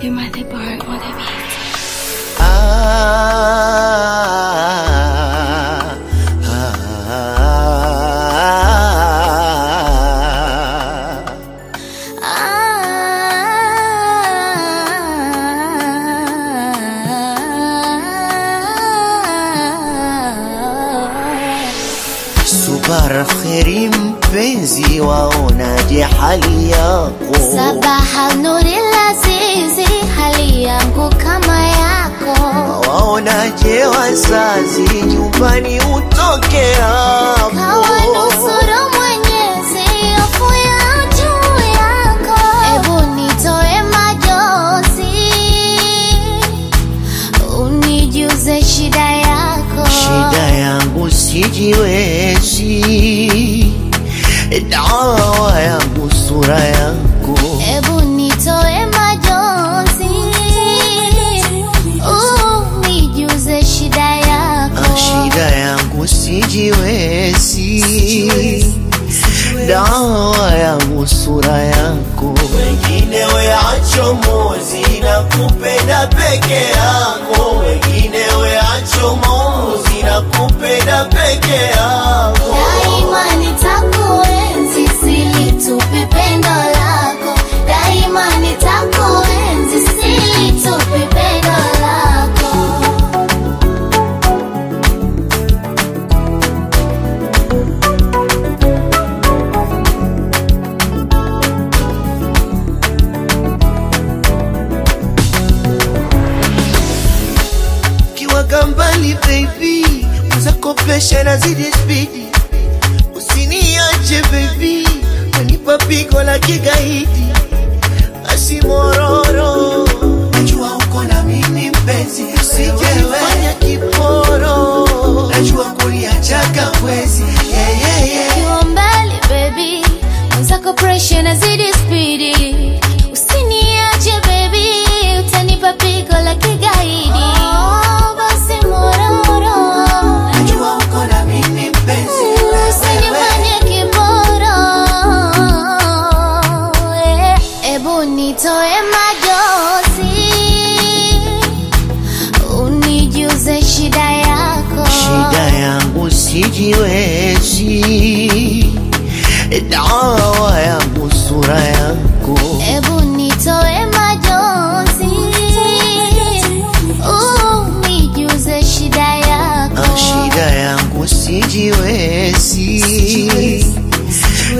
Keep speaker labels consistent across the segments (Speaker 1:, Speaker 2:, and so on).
Speaker 1: You're my the bar or the beat.
Speaker 2: Ah, Kheri mpenzi, waonaje hali yako?
Speaker 3: Sabaha nuri lazizi, hali yangu kama yako.
Speaker 2: Waonaje wazazi, nyumbani utoke hapo?
Speaker 3: Kawa nusuru Mwenyezi, hofu ya juu yako. Ebu nitoe majozi, unijuze shida yako.
Speaker 2: Shida yangu sijiwezi, dawa yangu sura yako.
Speaker 3: Ebu nitoe majonzi, nijuze shida yako.
Speaker 2: Ah, Shida yangu sijiwezi, dawa yangu sura yako. Wengine weacho mozi na kupenda peke yako, mbali baby, uzakopesha na zidi spidi, usiniache baby, wanipa pigo la kigaidi, asi mororo, najua uko na mimi mpenzi, usijefanya kiporo, najua kuliachaga wezi yeah, yeah, yeah.
Speaker 3: Mbali baby, mzako pressure nazidi spidi.
Speaker 2: Sijiwezi, dawa yangu sura yako.
Speaker 3: Ebu nitoe majozi, unijuze shida yako.
Speaker 2: Ah, Shida yangu sijiwezi,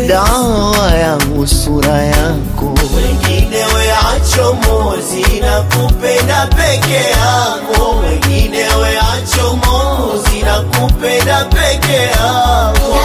Speaker 2: dawa yangu sura yako. Wengine weacho mozi na kupenda peke yako, kupenda peke yako.